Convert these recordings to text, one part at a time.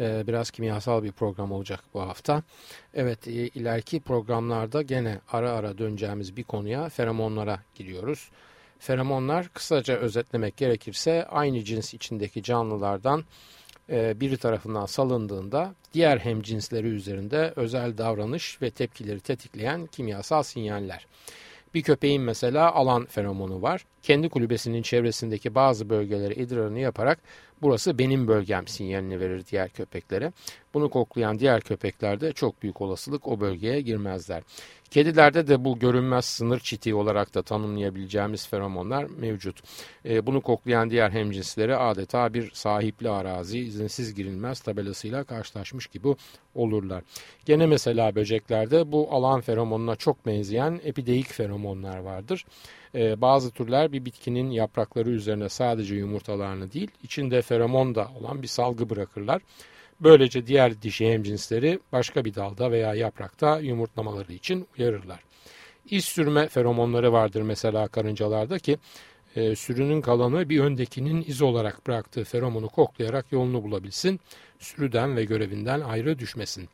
Ee, biraz kimyasal bir program olacak bu hafta. Evet ileriki programlarda gene ara ara döneceğimiz bir konuya feromonlara giriyoruz. Feromonlar kısaca özetlemek gerekirse aynı cins içindeki canlılardan e, biri tarafından salındığında diğer hemcinsleri üzerinde özel davranış ve tepkileri tetikleyen kimyasal sinyaller. Bir köpeğin mesela alan feromonu var. Kendi kulübesinin çevresindeki bazı bölgelere idrarını yaparak burası benim bölgem sinyalini verir diğer köpeklere. Bunu koklayan diğer köpekler de çok büyük olasılık o bölgeye girmezler. Kedilerde de bu görünmez sınır çiti olarak da tanımlayabileceğimiz feromonlar mevcut. E, bunu koklayan diğer hemcinsleri adeta bir sahipli arazi izinsiz girilmez tabelasıyla karşılaşmış gibi olurlar. Gene mesela böceklerde bu alan feromonuna çok benzeyen epideik feromonlar vardır. Ee, bazı türler bir bitkinin yaprakları üzerine sadece yumurtalarını değil içinde feromon da olan bir salgı bırakırlar. Böylece diğer dişi hemcinsleri başka bir dalda veya yaprakta yumurtlamaları için uyarırlar. İz sürme feromonları vardır mesela karıncalarda ki e, sürünün kalanı bir öndekinin iz olarak bıraktığı feromonu koklayarak yolunu bulabilsin, sürüden ve görevinden ayrı düşmesin.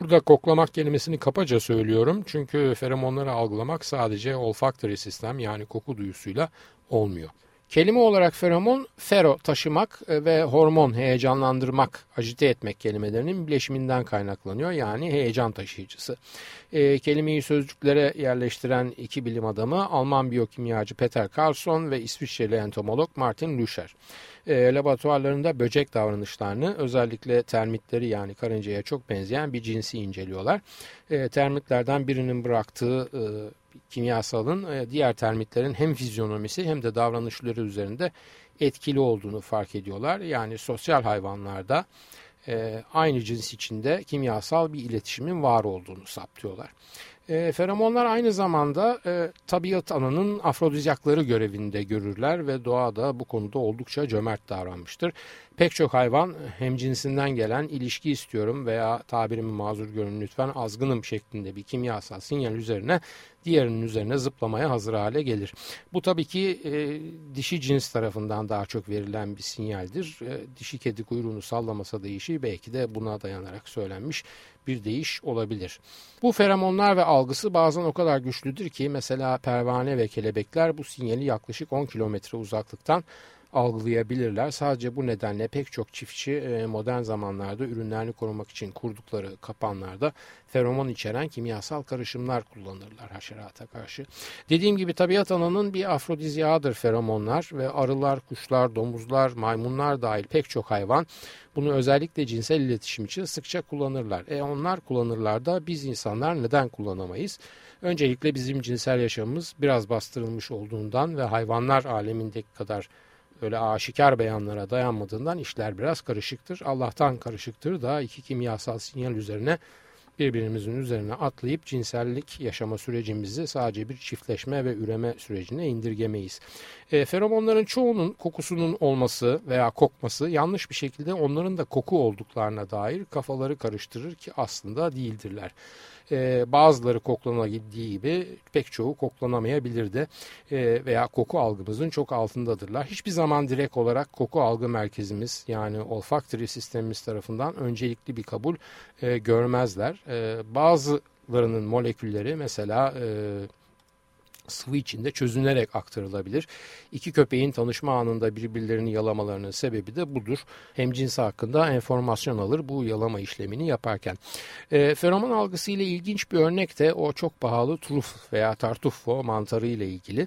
Burada koklamak kelimesini kapaca söylüyorum çünkü feromonları algılamak sadece olfactory sistem yani koku duyusuyla olmuyor. Kelime olarak feromon, fero taşımak e, ve hormon heyecanlandırmak, ajite etmek kelimelerinin bileşiminden kaynaklanıyor. Yani heyecan taşıyıcısı. E, kelimeyi sözcüklere yerleştiren iki bilim adamı Alman biyokimyacı Peter Carlson ve İsviçreli entomolog Martin Lüscher. E, laboratuvarlarında böcek davranışlarını özellikle termitleri yani karıncaya çok benzeyen bir cinsi inceliyorlar. E, termitlerden birinin bıraktığı e, kimyasalın e, diğer termitlerin hem fizyonomisi hem de davranışları üzerinde etkili olduğunu fark ediyorlar. Yani sosyal hayvanlarda e, aynı cins içinde kimyasal bir iletişimin var olduğunu saptıyorlar. E, feromonlar aynı zamanda e, tabiat ananın afrodizyakları görevinde görürler ve doğada bu konuda oldukça cömert davranmıştır. Pek çok hayvan hem cinsinden gelen ilişki istiyorum veya tabirimi mazur görün lütfen azgınım şeklinde bir kimyasal sinyal üzerine diğerinin üzerine zıplamaya hazır hale gelir. Bu tabii ki e, dişi cins tarafından daha çok verilen bir sinyaldir. E, dişi kedi kuyruğunu sallamasa değişi belki de buna dayanarak söylenmiş bir değiş olabilir. Bu feromonlar ve algısı bazen o kadar güçlüdür ki mesela pervane ve kelebekler bu sinyali yaklaşık 10 kilometre uzaklıktan algılayabilirler. Sadece bu nedenle pek çok çiftçi e, modern zamanlarda ürünlerini korumak için kurdukları kapanlarda feromon içeren kimyasal karışımlar kullanırlar haşerata karşı. Dediğim gibi tabiat ananın bir afrodizyağıdır feromonlar ve arılar, kuşlar, domuzlar, maymunlar dahil pek çok hayvan bunu özellikle cinsel iletişim için sıkça kullanırlar. E onlar kullanırlar da biz insanlar neden kullanamayız? Öncelikle bizim cinsel yaşamımız biraz bastırılmış olduğundan ve hayvanlar alemindeki kadar öyle aşikar beyanlara dayanmadığından işler biraz karışıktır. Allah'tan karışıktır da iki kimyasal sinyal üzerine birbirimizin üzerine atlayıp cinsellik yaşama sürecimizi sadece bir çiftleşme ve üreme sürecine indirgemeyiz. E, feromonların çoğunun kokusunun olması veya kokması yanlış bir şekilde onların da koku olduklarına dair kafaları karıştırır ki aslında değildirler. E, bazıları koklanabildiği gibi pek çoğu koklanamayabilir de e, veya koku algımızın çok altındadırlar. Hiçbir zaman direkt olarak koku algı merkezimiz yani olfactory sistemimiz tarafından öncelikli bir kabul e, görmezler. E, bazılarının molekülleri mesela e, sıvı içinde çözünerek aktarılabilir. İki köpeğin tanışma anında birbirlerini yalamalarının sebebi de budur. Hem cinsi hakkında enformasyon alır bu yalama işlemini yaparken. E, feromon algısı ile ilginç bir örnek de o çok pahalı truf veya tartufo mantarı ile ilgili.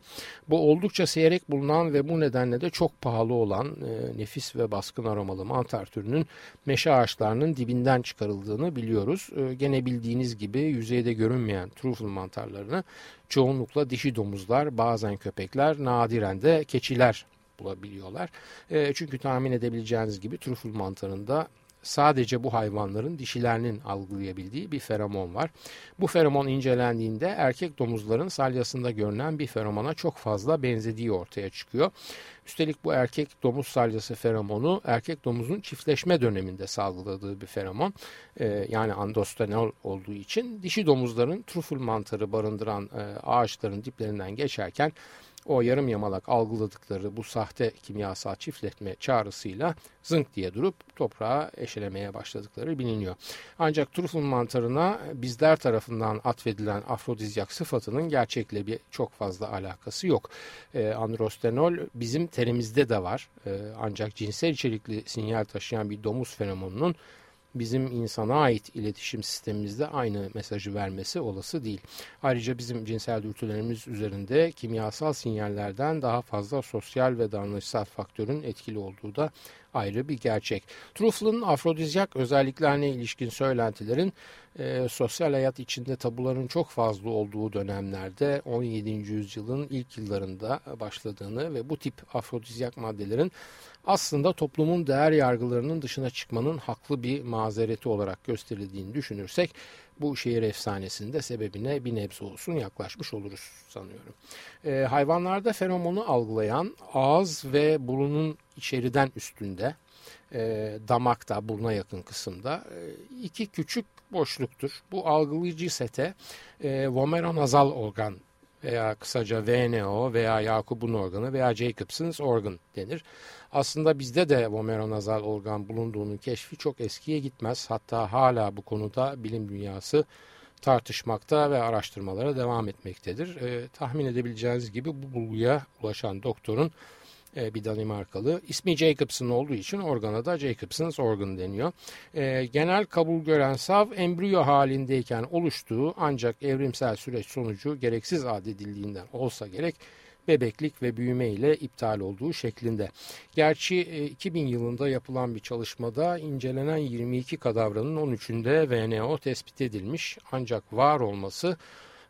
Bu oldukça seyrek bulunan ve bu nedenle de çok pahalı olan e, nefis ve baskın aromalı mantar türünün meşe ağaçlarının dibinden çıkarıldığını biliyoruz. E, gene bildiğiniz gibi yüzeyde görünmeyen trufle mantarlarını çoğunlukla dişi domuzlar, bazen köpekler, nadiren de keçiler bulabiliyorlar. E, çünkü tahmin edebileceğiniz gibi trüfül mantarında sadece bu hayvanların dişilerinin algılayabildiği bir feromon var. Bu feromon incelendiğinde erkek domuzların salyasında görünen bir feromona çok fazla benzediği ortaya çıkıyor. Üstelik bu erkek domuz salyası feromonu erkek domuzun çiftleşme döneminde salgıladığı bir feromon. Ee, yani andostenol olduğu için dişi domuzların truful mantarı barındıran e, ağaçların diplerinden geçerken o yarım yamalak algıladıkları bu sahte kimyasal çiftletme çağrısıyla zınk diye durup toprağa eşelemeye başladıkları biliniyor. Ancak truful mantarına bizler tarafından atfedilen afrodizyak sıfatının gerçekle bir çok fazla alakası yok. E, androstenol bizim terimizde de var. E, ancak cinsel içerikli sinyal taşıyan bir domuz fenomenunun bizim insana ait iletişim sistemimizde aynı mesajı vermesi olası değil. Ayrıca bizim cinsel dürtülerimiz üzerinde kimyasal sinyallerden daha fazla sosyal ve davranışsal faktörün etkili olduğu da ayrı bir gerçek. Truffle'ın afrodizyak özelliklerine ilişkin söylentilerin e, sosyal hayat içinde tabuların çok fazla olduğu dönemlerde 17. yüzyılın ilk yıllarında başladığını ve bu tip afrodizyak maddelerin aslında toplumun değer yargılarının dışına çıkmanın haklı bir mazereti olarak gösterildiğini düşünürsek bu şehir efsanesinde sebebine bir nebze olsun yaklaşmış oluruz sanıyorum. E, hayvanlarda fenomonu algılayan ağız ve burunun içeriden üstünde e, damakta, buruna yakın kısımda e, iki küçük boşluktur. Bu algılayıcı sete e, vomeronazal organ veya kısaca VNO veya Yakup'un organı veya Jacobson's organ denir. Aslında bizde de vomeronazal organ bulunduğunun keşfi çok eskiye gitmez. Hatta hala bu konuda bilim dünyası tartışmakta ve araştırmalara devam etmektedir. E, tahmin edebileceğiniz gibi bu bulguya ulaşan doktorun e, bir Danimarkalı. İsmi Jacobson olduğu için organa da Jacobson's organ deniyor. E, genel kabul gören sav embriyo halindeyken oluştuğu ancak evrimsel süreç sonucu gereksiz addedildiğinden olsa gerek bebeklik ve büyüme ile iptal olduğu şeklinde. Gerçi 2000 e, yılında yapılan bir çalışmada incelenen 22 kadavranın 13'ünde VNO tespit edilmiş ancak var olması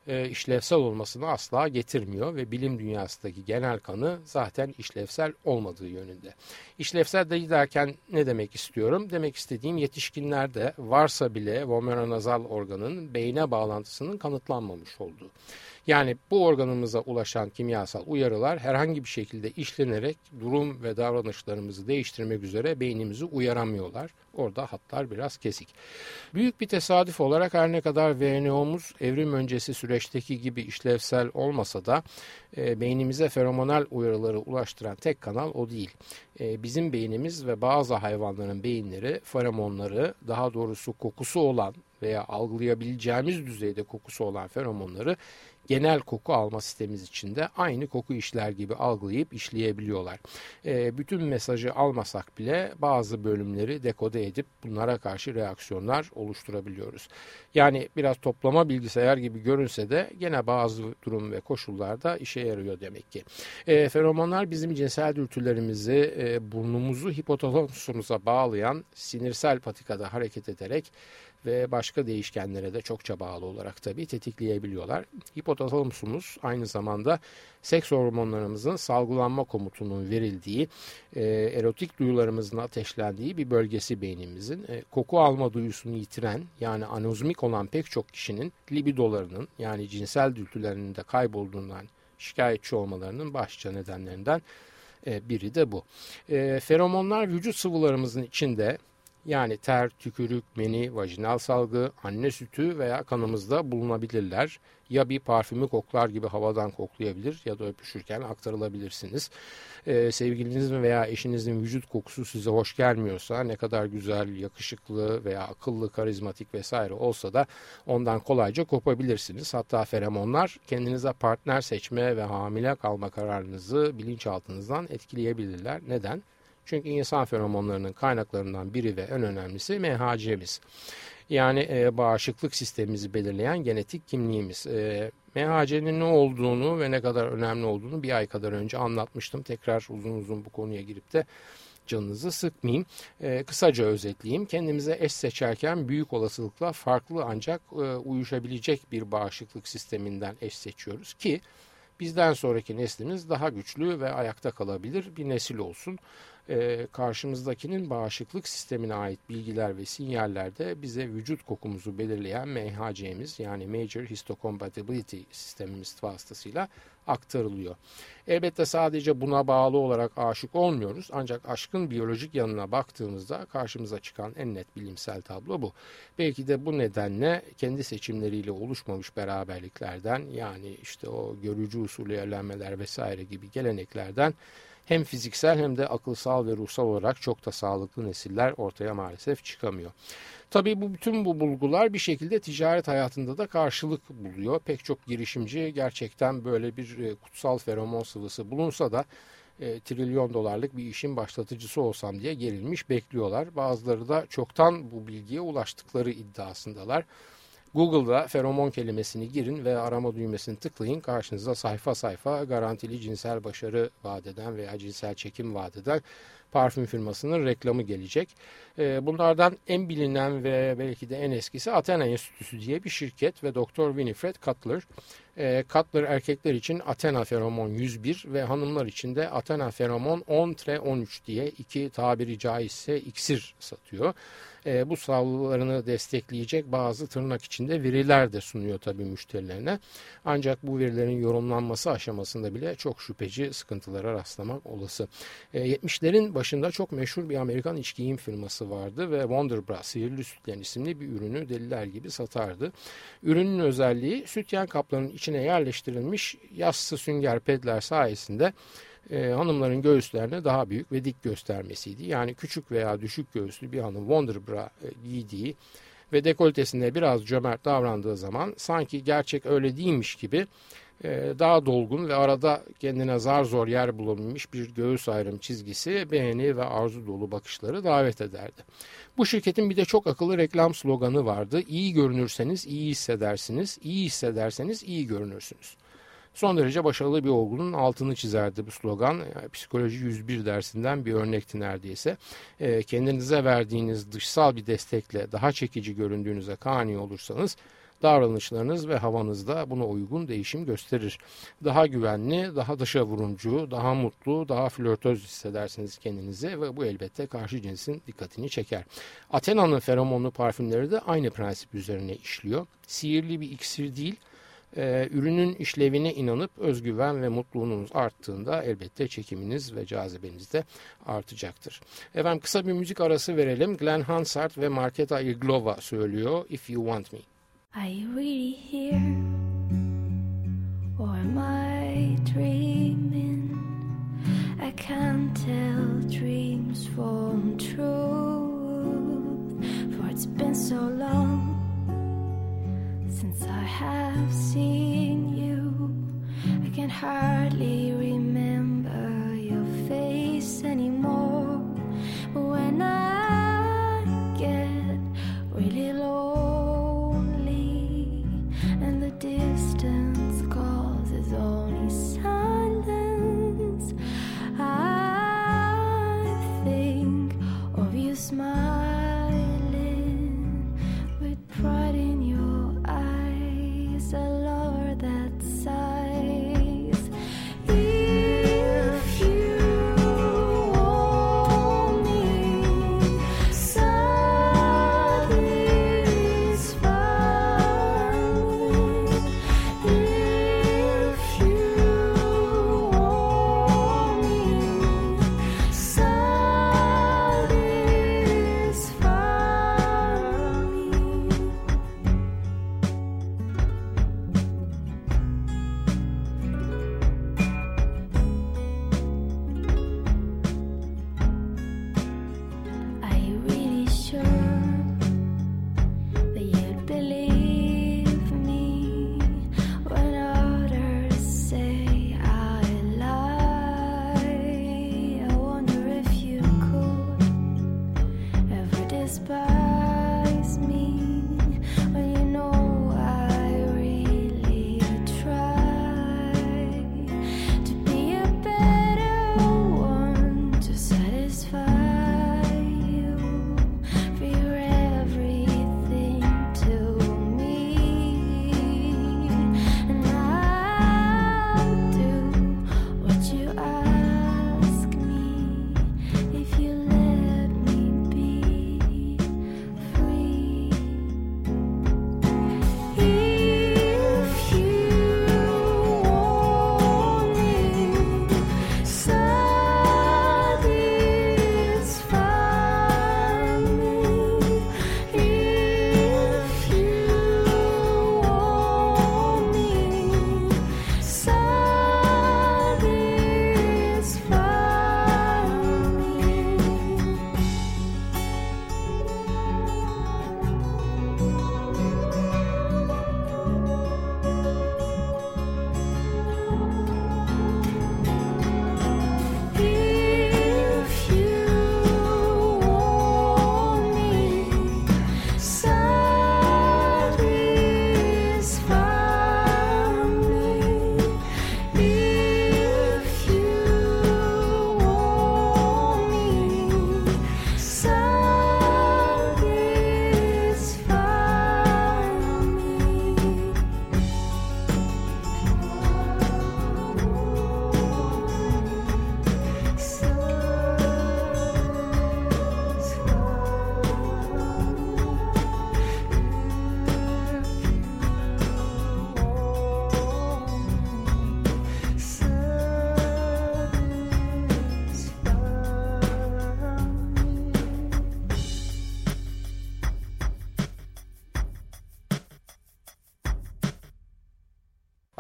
e, işlevsel olmasını asla getirmiyor ve bilim dünyasındaki genel kanı zaten işlevsel olmadığı yönünde. İşlevsel de derken ne demek istiyorum? Demek istediğim yetişkinlerde varsa bile vomeronazal organın beyne bağlantısının kanıtlanmamış olduğu. Yani bu organımıza ulaşan kimyasal uyarılar herhangi bir şekilde işlenerek durum ve davranışlarımızı değiştirmek üzere beynimizi uyaramıyorlar. Orada hatlar biraz kesik. Büyük bir tesadüf olarak her ne kadar VNO'muz evrim öncesi süreçteki gibi işlevsel olmasa da e, beynimize feromonal uyarıları ulaştıran tek kanal o değil. E, bizim beynimiz ve bazı hayvanların beyinleri feromonları daha doğrusu kokusu olan veya algılayabileceğimiz düzeyde kokusu olan feromonları genel koku alma sistemimiz içinde aynı koku işler gibi algılayıp işleyebiliyorlar. E, bütün mesajı almasak bile bazı bölümleri dekode edip bunlara karşı reaksiyonlar oluşturabiliyoruz. Yani biraz toplama bilgisayar gibi görünse de gene bazı durum ve koşullarda işe yarıyor demek ki. E, feromonlar bizim cinsel dürtülerimizi e, burnumuzu hipotalamusumuza bağlayan sinirsel patikada hareket ederek ve başka değişkenlere de çokça bağlı olarak tabii tetikleyebiliyorlar. Hipotalamusumuz aynı zamanda seks hormonlarımızın salgılanma komutunun verildiği, e, erotik duyularımızın ateşlendiği bir bölgesi beynimizin. E, koku alma duyusunu yitiren yani anozmik olan pek çok kişinin libidolarının yani cinsel dürtülerinin de kaybolduğundan şikayetçi olmalarının başlıca nedenlerinden e, biri de bu. E, feromonlar vücut sıvılarımızın içinde yani ter, tükürük, meni, vajinal salgı, anne sütü veya kanımızda bulunabilirler. Ya bir parfümü koklar gibi havadan koklayabilir ya da öpüşürken aktarılabilirsiniz. Ee, sevgilinizin veya eşinizin vücut kokusu size hoş gelmiyorsa ne kadar güzel, yakışıklı veya akıllı, karizmatik vesaire olsa da ondan kolayca kopabilirsiniz. Hatta feromonlar kendinize partner seçme ve hamile kalma kararınızı bilinçaltınızdan etkileyebilirler. Neden? Çünkü insan feromonlarının kaynaklarından biri ve en önemlisi MHC'miz. Yani e, bağışıklık sistemimizi belirleyen genetik kimliğimiz. E, MHC'nin ne olduğunu ve ne kadar önemli olduğunu bir ay kadar önce anlatmıştım. Tekrar uzun uzun bu konuya girip de canınızı sıkmayayım. E, kısaca özetleyeyim. Kendimize eş seçerken büyük olasılıkla farklı ancak e, uyuşabilecek bir bağışıklık sisteminden eş seçiyoruz ki bizden sonraki neslimiz daha güçlü ve ayakta kalabilir bir nesil olsun. E, karşımızdakinin bağışıklık sistemine ait bilgiler ve sinyallerde bize vücut kokumuzu belirleyen MHC'miz yani Major Histocompatibility sistemimiz vasıtasıyla aktarılıyor. Elbette sadece buna bağlı olarak aşık olmuyoruz ancak aşkın biyolojik yanına baktığımızda karşımıza çıkan en net bilimsel tablo bu. Belki de bu nedenle kendi seçimleriyle oluşmamış beraberliklerden yani işte o görücü usulü evlenmeler vesaire gibi geleneklerden hem fiziksel hem de akılsal ve ruhsal olarak çok da sağlıklı nesiller ortaya maalesef çıkamıyor. Tabii bu bütün bu bulgular bir şekilde ticaret hayatında da karşılık buluyor. Pek çok girişimci gerçekten böyle bir e, kutsal feromon sıvısı bulunsa da e, trilyon dolarlık bir işin başlatıcısı olsam diye gerilmiş bekliyorlar. Bazıları da çoktan bu bilgiye ulaştıkları iddiasındalar. Google'da feromon kelimesini girin ve arama düğmesini tıklayın. Karşınıza sayfa sayfa garantili cinsel başarı vadeden veya cinsel çekim vadeden parfüm firmasının reklamı gelecek. Ee, bunlardan en bilinen ve belki de en eskisi Athena Enstitüsü diye bir şirket ve Dr. Winifred Cutler. Ee, Cutler erkekler için Athena Feromon 101 ve hanımlar için de Athena Feromon 10-13 diye iki tabiri caizse iksir satıyor e, bu savlarını destekleyecek bazı tırnak içinde veriler de sunuyor tabii müşterilerine. Ancak bu verilerin yorumlanması aşamasında bile çok şüpheci sıkıntılara rastlamak olası. E, 70'lerin başında çok meşhur bir Amerikan iç giyim vardı ve Wonderbra sihirli sütyen isimli bir ürünü deliler gibi satardı. Ürünün özelliği sütyen kaplarının içine yerleştirilmiş yassı sünger pedler sayesinde e, hanımların göğüslerine daha büyük ve dik göstermesiydi. Yani küçük veya düşük göğüslü bir hanım Wonderbra e, giydiği ve dekoltesinde biraz cömert davrandığı zaman sanki gerçek öyle değilmiş gibi daha dolgun ve arada kendine zar zor yer bulabilmiş bir göğüs ayrım çizgisi beğeni ve arzu dolu bakışları davet ederdi. Bu şirketin bir de çok akıllı reklam sloganı vardı. İyi görünürseniz iyi hissedersiniz, iyi hissederseniz iyi görünürsünüz. Son derece başarılı bir olgunun altını çizerdi bu slogan. Psikoloji 101 dersinden bir örnekti neredeyse. E, kendinize verdiğiniz dışsal bir destekle daha çekici göründüğünüze kani olursanız davranışlarınız ve havanızda buna uygun değişim gösterir. Daha güvenli, daha dışa vurumcu, daha mutlu, daha flörtöz hissedersiniz kendinizi ve bu elbette karşı cinsin dikkatini çeker. Athena'nın feromonlu parfümleri de aynı prensip üzerine işliyor. Sihirli bir iksir değil, e, ürünün işlevine inanıp özgüven ve mutluluğunuz arttığında elbette çekiminiz ve cazibeniz de artacaktır. Efendim kısa bir müzik arası verelim. Glenn Hansard ve Marketa Irglova söylüyor If You Want Me. Are you really here? Or am I dreaming? I can't tell dreams from truth For it's been so long Since I have seen you, I can hardly remember smile.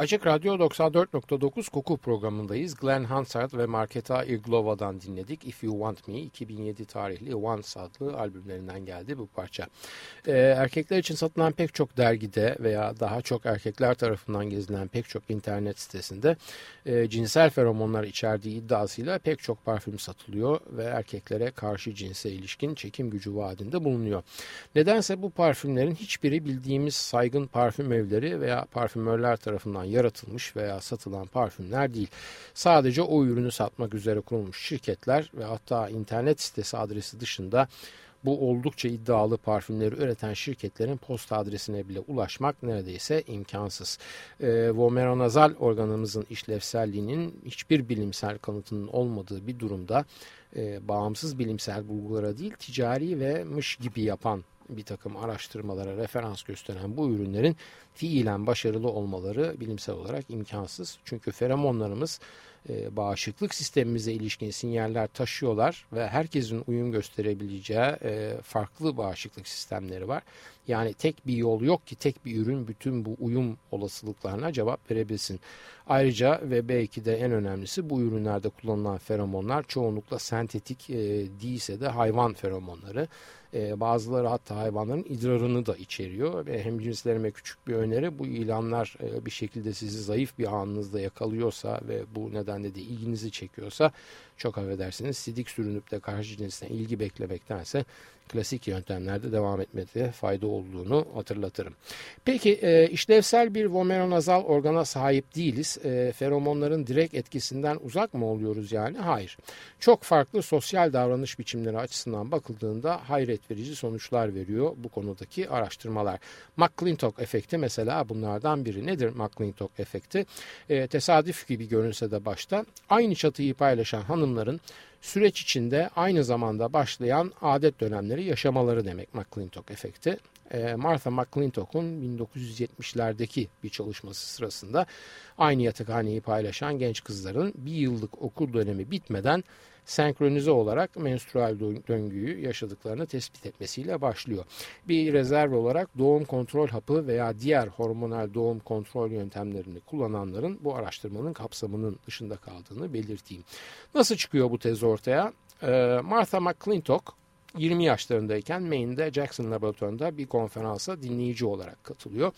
Açık Radyo 94.9 Koku programındayız. Glenn Hansard ve Marketa Irglova'dan dinledik. If You Want Me 2007 tarihli Once adlı albümlerinden geldi bu parça. Ee, erkekler için satılan pek çok dergide veya daha çok erkekler tarafından gezilen pek çok internet sitesinde e, cinsel feromonlar içerdiği iddiasıyla pek çok parfüm satılıyor ve erkeklere karşı cinse ilişkin çekim gücü vaadinde bulunuyor. Nedense bu parfümlerin hiçbiri bildiğimiz saygın parfüm evleri veya parfümörler tarafından yaratılmış veya satılan parfümler değil. Sadece o ürünü satmak üzere kurulmuş şirketler ve hatta internet sitesi adresi dışında bu oldukça iddialı parfümleri üreten şirketlerin posta adresine bile ulaşmak neredeyse imkansız. E, vomeronazal organımızın işlevselliğinin hiçbir bilimsel kanıtının olmadığı bir durumda e, bağımsız bilimsel bulgulara değil ticari ve mış gibi yapan bir takım araştırmalara referans gösteren bu ürünlerin fiilen başarılı olmaları bilimsel olarak imkansız. Çünkü feromonlarımız e, bağışıklık sistemimize ilişkin sinyaller taşıyorlar ve herkesin uyum gösterebileceği e, farklı bağışıklık sistemleri var. Yani tek bir yol yok ki tek bir ürün bütün bu uyum olasılıklarına cevap verebilsin. Ayrıca ve belki de en önemlisi bu ürünlerde kullanılan feromonlar çoğunlukla sentetik e, değilse de hayvan feromonları. E, bazıları hatta hayvanların idrarını da içeriyor ve hem cinslerime küçük bir öneri bu ilanlar e, bir şekilde sizi zayıf bir anınızda yakalıyorsa ve bu nedenle de ilginizi çekiyorsa çok affedersiniz sidik sürünüp de karşı cinsten ilgi beklemektense klasik yöntemlerde devam etmede fayda olduğunu hatırlatırım. Peki e, işlevsel bir vomeronazal organa sahip değiliz. E, feromonların direkt etkisinden uzak mı oluyoruz yani? Hayır. Çok farklı sosyal davranış biçimleri açısından bakıldığında hayret verici sonuçlar veriyor bu konudaki araştırmalar. McClintock efekti mesela bunlardan biri. Nedir McClintock efekti? E, tesadüf gibi görünse de başta aynı çatıyı paylaşan hanımların süreç içinde aynı zamanda başlayan adet dönemleri yaşamaları demek McClintock efekti. Ee, Martha McClintock'un 1970'lerdeki bir çalışması sırasında aynı yatakhaneyi paylaşan genç kızların bir yıllık okul dönemi bitmeden senkronize olarak menstrual döngüyü yaşadıklarını tespit etmesiyle başlıyor. Bir rezerv olarak doğum kontrol hapı veya diğer hormonal doğum kontrol yöntemlerini kullananların bu araştırmanın kapsamının dışında kaldığını belirteyim. Nasıl çıkıyor bu tez ortaya? Ee, Martha McClintock 20 yaşlarındayken Maine'de Jackson Laboratuvarı'nda bir konferansa dinleyici olarak katılıyor.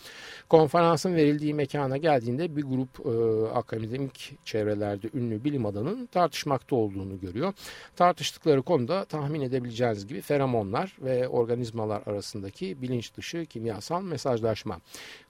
Konferansın verildiği mekana geldiğinde bir grup e, akademik çevrelerde ünlü bilim adamının tartışmakta olduğunu görüyor. Tartıştıkları konuda tahmin edebileceğiniz gibi feromonlar ve organizmalar arasındaki bilinç dışı kimyasal mesajlaşma.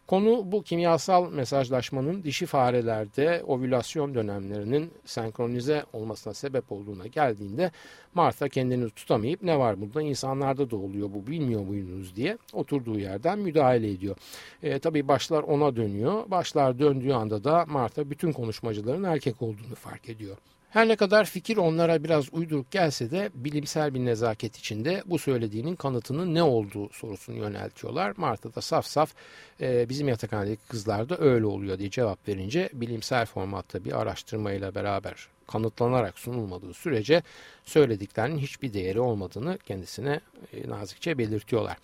Konu bu kimyasal mesajlaşmanın dişi farelerde ovülasyon dönemlerinin senkronize olmasına sebep olduğuna geldiğinde Martha kendini tutamayıp ne var burada insanlarda da oluyor bu bilmiyor muydunuz diye oturduğu yerden müdahale ediyor. E, tabii başlar ona dönüyor. Başlar döndüğü anda da Martha bütün konuşmacıların erkek olduğunu fark ediyor. Her ne kadar fikir onlara biraz uyduruk gelse de bilimsel bir nezaket içinde bu söylediğinin kanıtının ne olduğu sorusunu yöneltiyorlar. Marta da saf saf e, bizim yatakhanedeki kızlarda öyle oluyor diye cevap verince bilimsel formatta bir araştırmayla beraber kanıtlanarak sunulmadığı sürece söylediklerinin hiçbir değeri olmadığını kendisine e, nazikçe belirtiyorlar.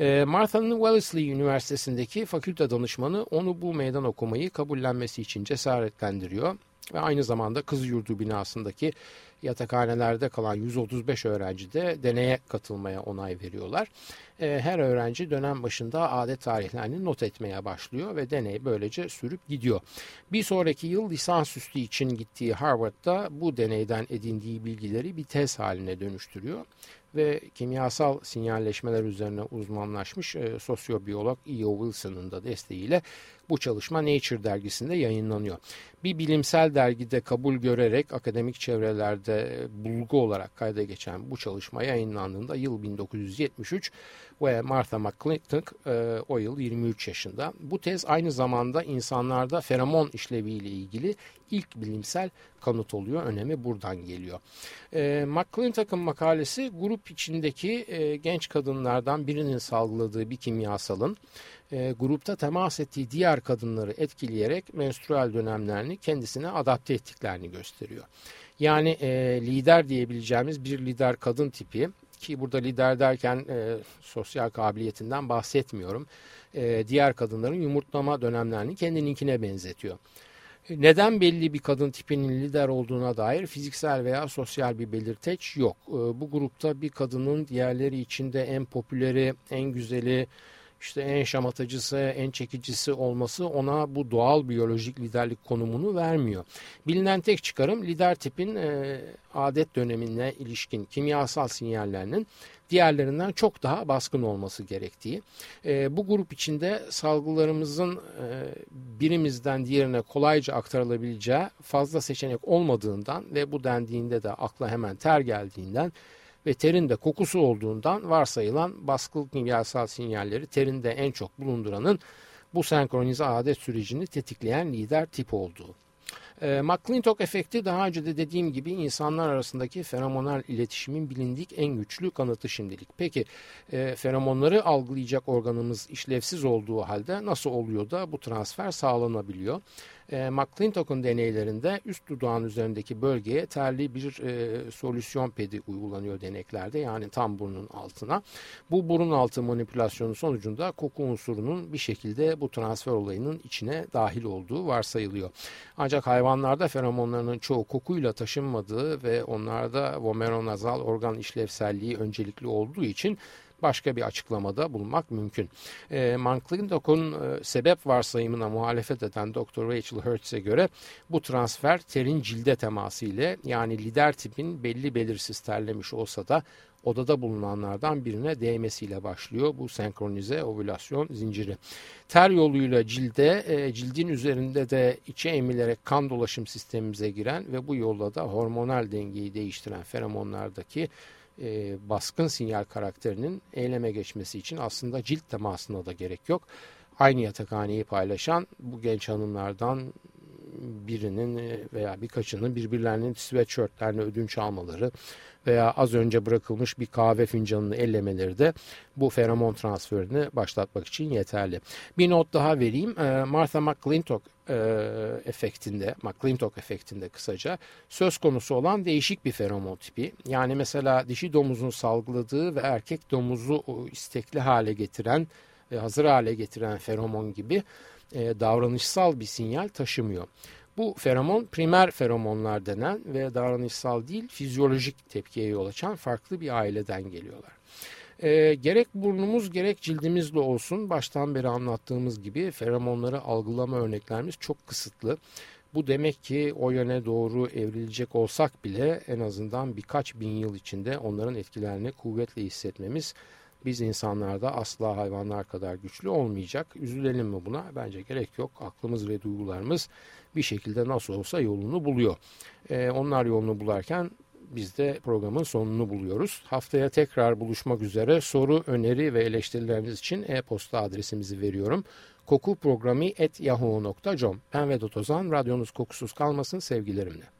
E, Martha'nın Wellesley Üniversitesi'ndeki fakülte danışmanı onu bu meydan okumayı kabullenmesi için cesaretlendiriyor ve aynı zamanda kız yurdu binasındaki yatakhanelerde kalan 135 öğrenci de deneye katılmaya onay veriyorlar. Ee, her öğrenci dönem başında adet tarihlerini not etmeye başlıyor ve deney böylece sürüp gidiyor. Bir sonraki yıl lisansüstü için gittiği Harvard'da bu deneyden edindiği bilgileri bir tez haline dönüştürüyor ve kimyasal sinyalleşmeler üzerine uzmanlaşmış e, sosyobiyolog E.O. Wilson'ın da desteğiyle bu çalışma Nature dergisinde yayınlanıyor. Bir bilimsel dergide kabul görerek akademik çevrelerde bulgu olarak kayda geçen bu çalışma yayınlandığında yıl 1973 ve Martha McClintock e, o yıl 23 yaşında. Bu tez aynı zamanda insanlarda feromon işleviyle ilgili ilk bilimsel kanıt oluyor. Önemi buradan geliyor. E, McClintock'ın makalesi grup içindeki e, genç kadınlardan birinin salgıladığı bir kimyasalın e, grupta temas ettiği diğer kadınları etkileyerek menstrual dönemlerini kendisine adapte ettiklerini gösteriyor. Yani e, lider diyebileceğimiz bir lider kadın tipi ki burada lider derken e, sosyal kabiliyetinden bahsetmiyorum. E, diğer kadınların yumurtlama dönemlerini kendininkine benzetiyor. Neden belli bir kadın tipinin lider olduğuna dair fiziksel veya sosyal bir belirteç yok. E, bu grupta bir kadının diğerleri içinde en popüleri, en güzeli, işte en şamatacısı, en çekicisi olması ona bu doğal biyolojik liderlik konumunu vermiyor. Bilinen tek çıkarım lider tipin e, adet dönemine ilişkin kimyasal sinyallerinin diğerlerinden çok daha baskın olması gerektiği. E, bu grup içinde salgılarımızın e, birimizden diğerine kolayca aktarılabileceği fazla seçenek olmadığından ve bu dendiğinde de akla hemen ter geldiğinden ve terinde kokusu olduğundan varsayılan baskılı kimyasal sinyalleri terinde en çok bulunduranın bu senkronize adet sürecini tetikleyen lider tip olduğu. E, McClintock efekti daha önce de dediğim gibi insanlar arasındaki feromonal iletişimin bilindik en güçlü kanıtı şimdilik. Peki e, feromonları algılayacak organımız işlevsiz olduğu halde nasıl oluyor da bu transfer sağlanabiliyor? E, McClintock'un deneylerinde üst dudağın üzerindeki bölgeye terli bir e, solüsyon pedi uygulanıyor deneklerde yani tam burnun altına. Bu burun altı manipülasyonu sonucunda koku unsurunun bir şekilde bu transfer olayının içine dahil olduğu varsayılıyor. Ancak hayvanlarda feromonlarının çoğu kokuyla taşınmadığı ve onlarda vomeronazal organ işlevselliği öncelikli olduğu için başka bir açıklamada bulunmak mümkün. E, McClintock'un e, sebep varsayımına muhalefet eden Dr. Rachel Hertz'e göre bu transfer terin cilde teması ile yani lider tipin belli belirsiz terlemiş olsa da odada bulunanlardan birine değmesiyle başlıyor bu senkronize ovülasyon zinciri. Ter yoluyla cilde, e, cildin üzerinde de içe emilerek kan dolaşım sistemimize giren ve bu yolla da hormonal dengeyi değiştiren feromonlardaki e, baskın sinyal karakterinin eyleme geçmesi için aslında cilt temasına da gerek yok. Aynı yatakhaneyi paylaşan bu genç hanımlardan birinin e, veya birkaçının birbirlerinin sweatshirtlerini ödünç almaları veya az önce bırakılmış bir kahve fincanını ellemeleri de bu feromon transferini başlatmak için yeterli. Bir not daha vereyim. E, Martha McClintock e, efektinde, McClintock efektinde kısaca söz konusu olan değişik bir feromon tipi. Yani mesela dişi domuzun salgıladığı ve erkek domuzu istekli hale getiren ve hazır hale getiren feromon gibi e, davranışsal bir sinyal taşımıyor. Bu feromon primer feromonlar denen ve davranışsal değil fizyolojik tepkiye yol açan farklı bir aileden geliyorlar. E, gerek burnumuz gerek cildimizle olsun baştan beri anlattığımız gibi feromonları algılama örneklerimiz çok kısıtlı. Bu demek ki o yöne doğru evrilecek olsak bile en azından birkaç bin yıl içinde onların etkilerini kuvvetle hissetmemiz biz insanlarda asla hayvanlar kadar güçlü olmayacak. Üzülelim mi buna? Bence gerek yok. Aklımız ve duygularımız bir şekilde nasıl olsa yolunu buluyor. Ee, onlar yolunu bularken biz de programın sonunu buluyoruz. Haftaya tekrar buluşmak üzere soru, öneri ve eleştirileriniz için e-posta adresimizi veriyorum. kokuprogrami.yahoo.com Ben Vedat Ozan, radyonuz kokusuz kalmasın sevgilerimle.